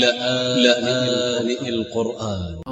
لآن القرآن.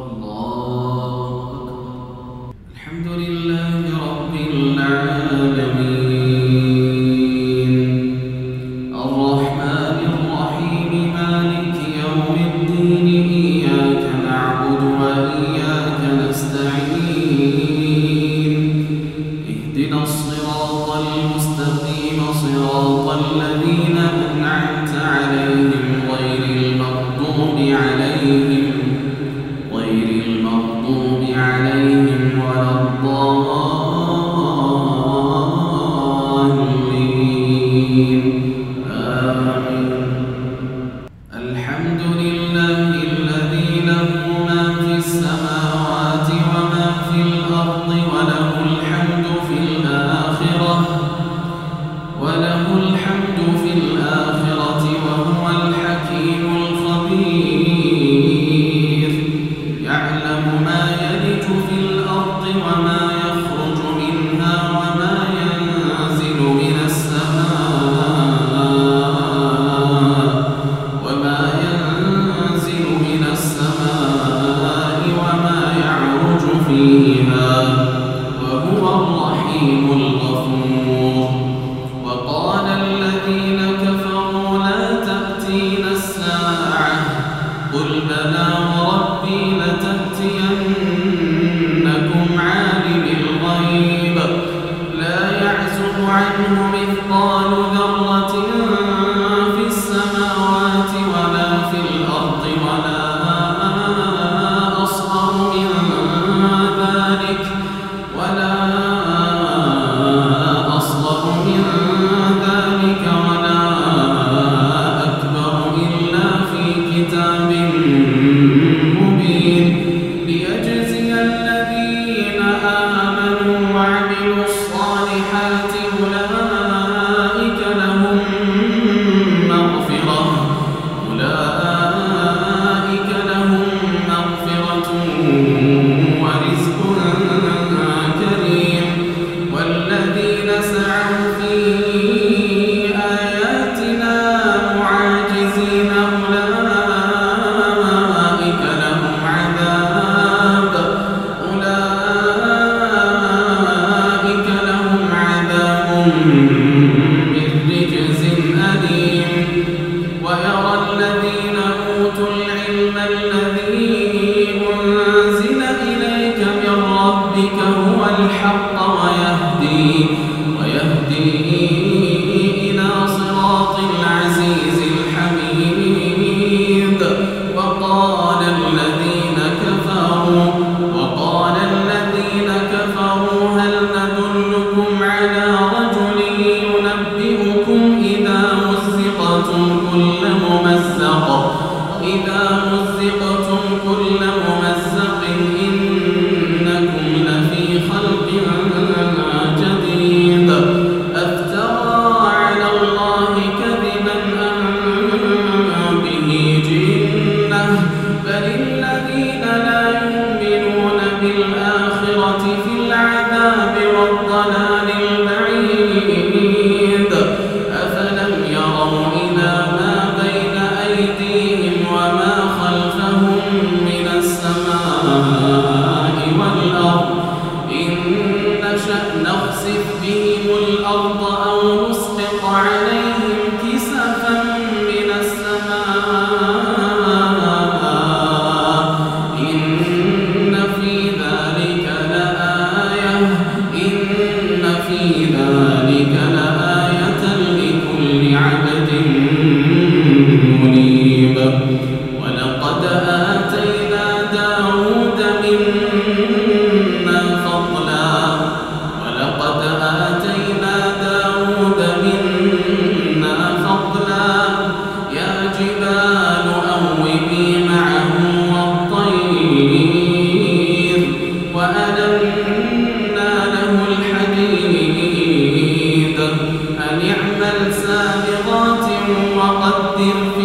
أن اعمل سابغات وقدر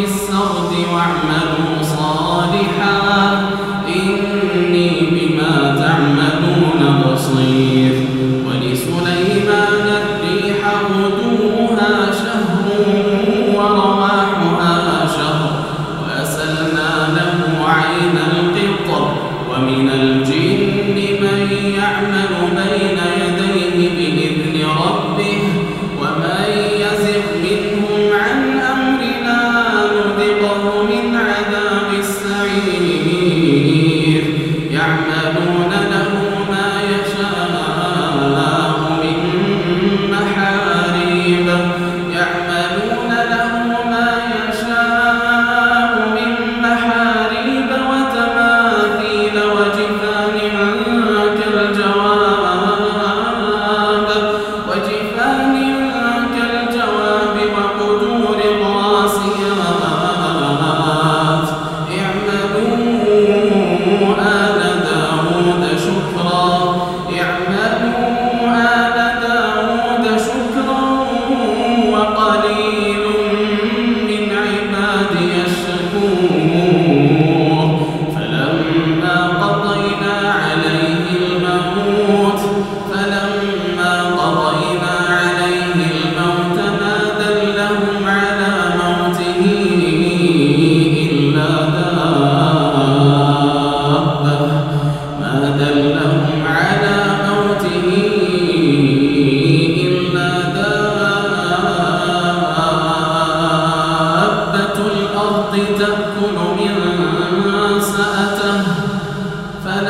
يعملون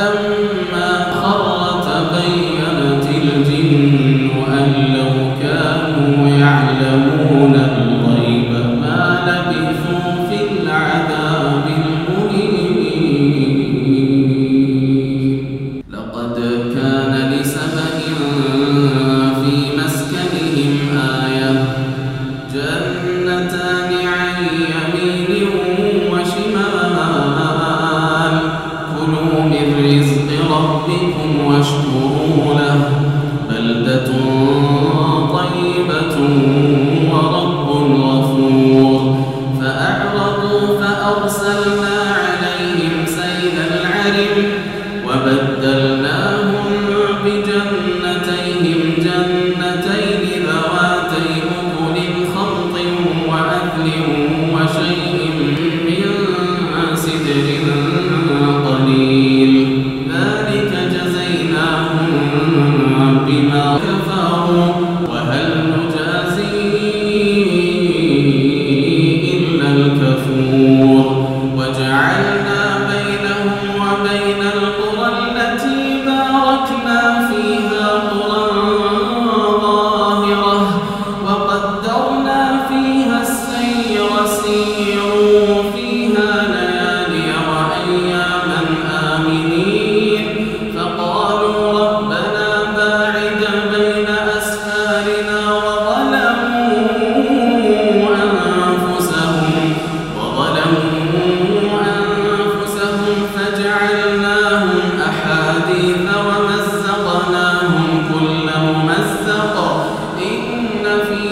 فلما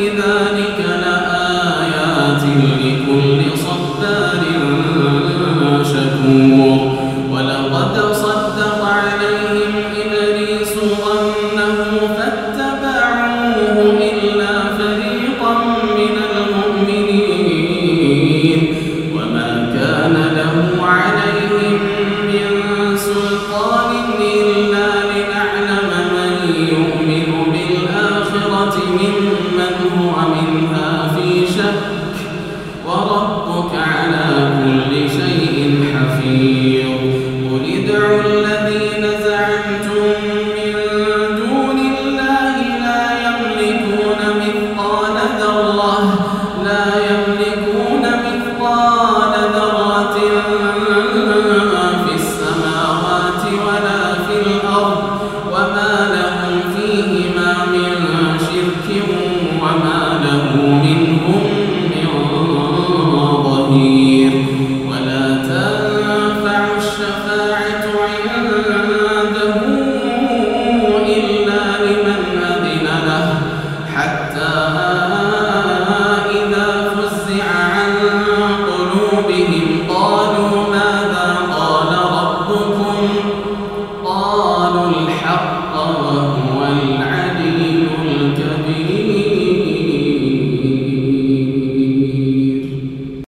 إذا